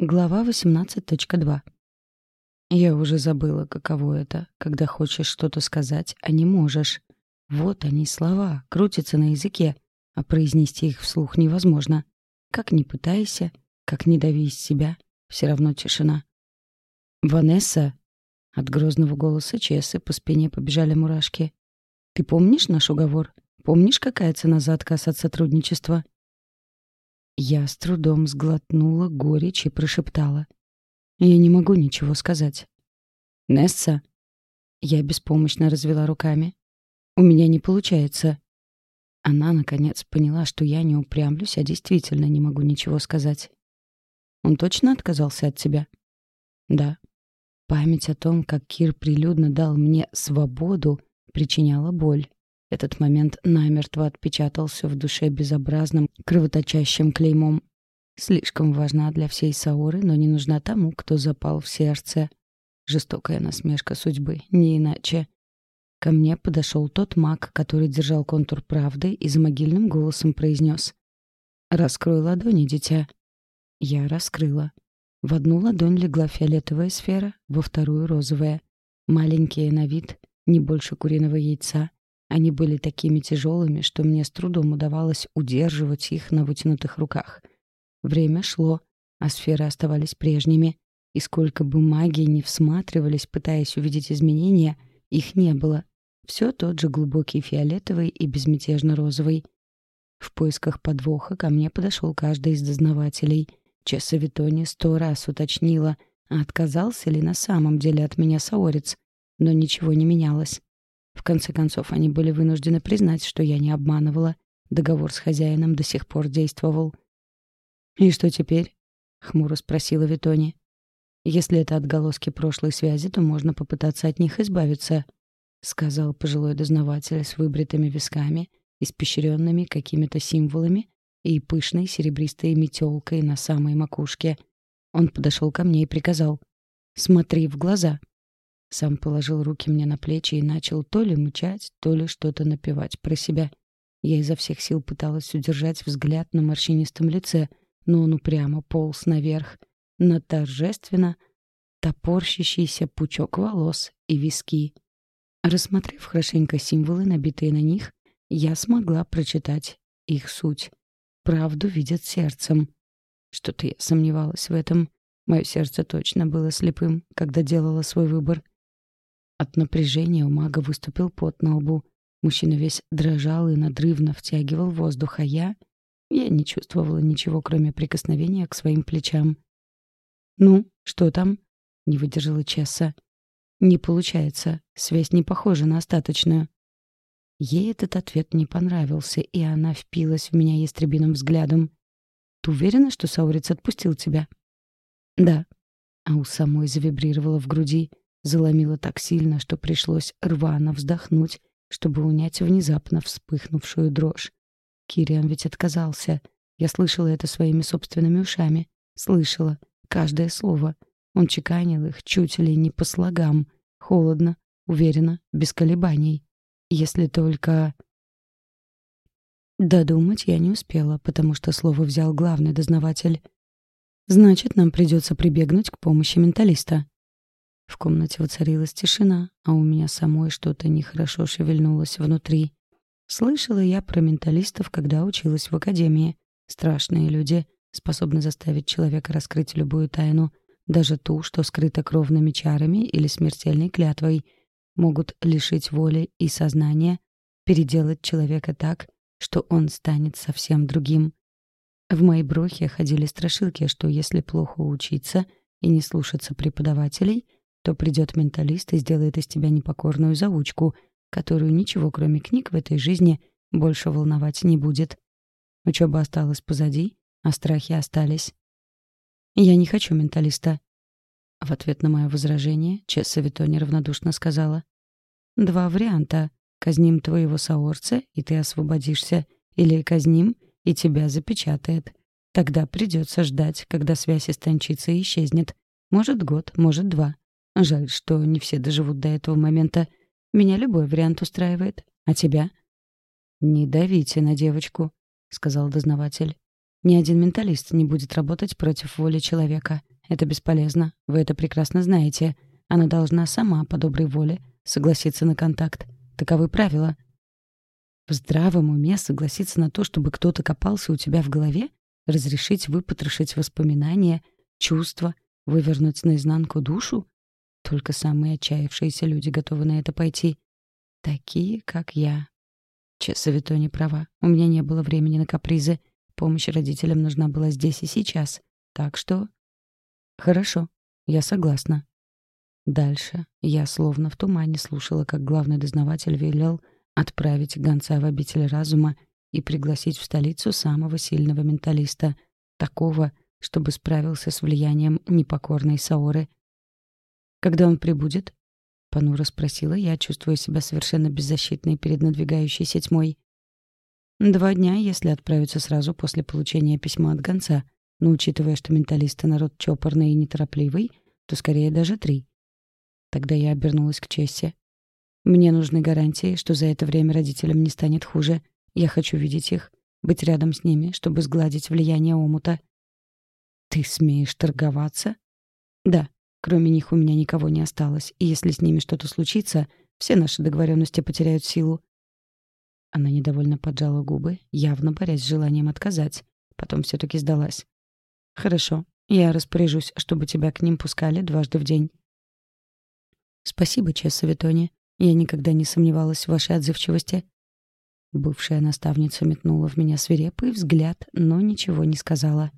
Глава 18.2. Я уже забыла, каково это, когда хочешь что-то сказать, а не можешь. Вот они слова, крутятся на языке, а произнести их вслух невозможно. Как ни пытайся, как ни дави из себя, все равно тишина. «Ванесса!» От грозного голоса Чессы по спине побежали мурашки. «Ты помнишь наш уговор? Помнишь, какая цена за отказ от сотрудничества?» Я с трудом сглотнула горечь и прошептала. «Я не могу ничего сказать». «Несса?» Я беспомощно развела руками. «У меня не получается». Она, наконец, поняла, что я не упрямлюсь, а действительно не могу ничего сказать. «Он точно отказался от тебя?» «Да». Память о том, как Кир прилюдно дал мне свободу, причиняла боль. Этот момент намертво отпечатался в душе безобразным, кровоточащим клеймом. Слишком важна для всей Саоры, но не нужна тому, кто запал в сердце. Жестокая насмешка судьбы, не иначе. Ко мне подошел тот маг, который держал контур правды и за могильным голосом произнес. «Раскрой ладони, дитя». Я раскрыла. В одну ладонь легла фиолетовая сфера, во вторую — розовая. Маленькие на вид, не больше куриного яйца — они были такими тяжелыми, что мне с трудом удавалось удерживать их на вытянутых руках. Время шло, а сферы оставались прежними, и сколько бы магии не всматривались, пытаясь увидеть изменения, их не было. Все тот же глубокий фиолетовый и безмятежно розовый. В поисках подвоха ко мне подошел каждый из дознавателей. Чесса Витони сто раз уточнила, а отказался ли на самом деле от меня Саорец, но ничего не менялось. В конце концов, они были вынуждены признать, что я не обманывала. Договор с хозяином до сих пор действовал. «И что теперь?» — хмуро спросила Витони. «Если это отголоски прошлой связи, то можно попытаться от них избавиться», — сказал пожилой дознаватель с выбритыми висками, испещренными какими-то символами и пышной серебристой метелкой на самой макушке. Он подошел ко мне и приказал «Смотри в глаза». Сам положил руки мне на плечи и начал то ли мычать, то ли что-то напевать про себя. Я изо всех сил пыталась удержать взгляд на морщинистом лице, но он упрямо полз наверх, на торжественно топорщащийся пучок волос и виски. Рассмотрев хорошенько символы, набитые на них, я смогла прочитать их суть. Правду видят сердцем. Что-то я сомневалась в этом. Мое сердце точно было слепым, когда делала свой выбор. От напряжения у мага выступил пот на лбу. Мужчина весь дрожал и надрывно втягивал воздух, а я... Я не чувствовала ничего, кроме прикосновения к своим плечам. «Ну, что там?» — не выдержала Чесса. «Не получается. Связь не похожа на остаточную». Ей этот ответ не понравился, и она впилась в меня ястребиным взглядом. «Ты уверена, что Саурец отпустил тебя?» «Да». А у самой завибрировала в груди. Заломило так сильно, что пришлось рвано вздохнуть, чтобы унять внезапно вспыхнувшую дрожь. Кириан ведь отказался. Я слышала это своими собственными ушами. Слышала. Каждое слово. Он чеканил их чуть ли не по слогам. Холодно, уверенно, без колебаний. Если только... Додумать я не успела, потому что слово взял главный дознаватель. «Значит, нам придется прибегнуть к помощи менталиста», в комнате воцарилась тишина, а у меня самой что-то нехорошо шевельнулось внутри. Слышала я про менталистов, когда училась в академии. Страшные люди, способны заставить человека раскрыть любую тайну, даже ту, что скрыта кровными чарами или смертельной клятвой, могут лишить воли и сознания, переделать человека так, что он станет совсем другим. В моей брохе ходили страшилки, что если плохо учиться и не слушаться преподавателей — то придет менталист и сделает из тебя непокорную заучку, которую ничего, кроме книг в этой жизни, больше волновать не будет. Учеба осталась позади, а страхи остались. «Я не хочу менталиста». В ответ на мое возражение Чесса Вито равнодушно сказала. «Два варианта. Казним твоего соорца, и ты освободишься. Или казним, и тебя запечатает. Тогда придется ждать, когда связь истончится и исчезнет. Может, год, может, два. Жаль, что не все доживут до этого момента. Меня любой вариант устраивает. А тебя? «Не давите на девочку», — сказал дознаватель. Ни один менталист не будет работать против воли человека. Это бесполезно. Вы это прекрасно знаете. Она должна сама, по доброй воле, согласиться на контакт. Таковы правила. В здравом уме согласиться на то, чтобы кто-то копался у тебя в голове? Разрешить выпотрошить воспоминания, чувства, вывернуть наизнанку душу? Только самые отчаявшиеся люди готовы на это пойти. Такие, как я. Чесса не права. У меня не было времени на капризы. Помощь родителям нужна была здесь и сейчас. Так что... Хорошо, я согласна. Дальше я словно в тумане слушала, как главный дознаватель велел отправить гонца в обитель разума и пригласить в столицу самого сильного менталиста, такого, чтобы справился с влиянием непокорной Саоры. «Когда он прибудет?» — понуро спросила я, чувствуя себя совершенно беззащитной перед надвигающейся тьмой. Два дня, если отправиться сразу после получения письма от гонца. Но учитывая, что менталисты народ чопорный и неторопливый, то скорее даже три. Тогда я обернулась к Чессе. Мне нужны гарантии, что за это время родителям не станет хуже. Я хочу видеть их, быть рядом с ними, чтобы сгладить влияние омута. Ты смеешь торговаться? Да, кроме них у меня никого не осталось, и если с ними что-то случится, все наши договоренности потеряют силу. Она недовольно поджала губы, явно борясь с желанием отказать. Потом все таки сдалась. «Хорошо, я распоряжусь, чтобы тебя к ним пускали дважды в день». «Спасибо, Чесса Витони. Я никогда не сомневалась в вашей отзывчивости». Бывшая наставница метнула в меня свирепый взгляд, но ничего не сказала.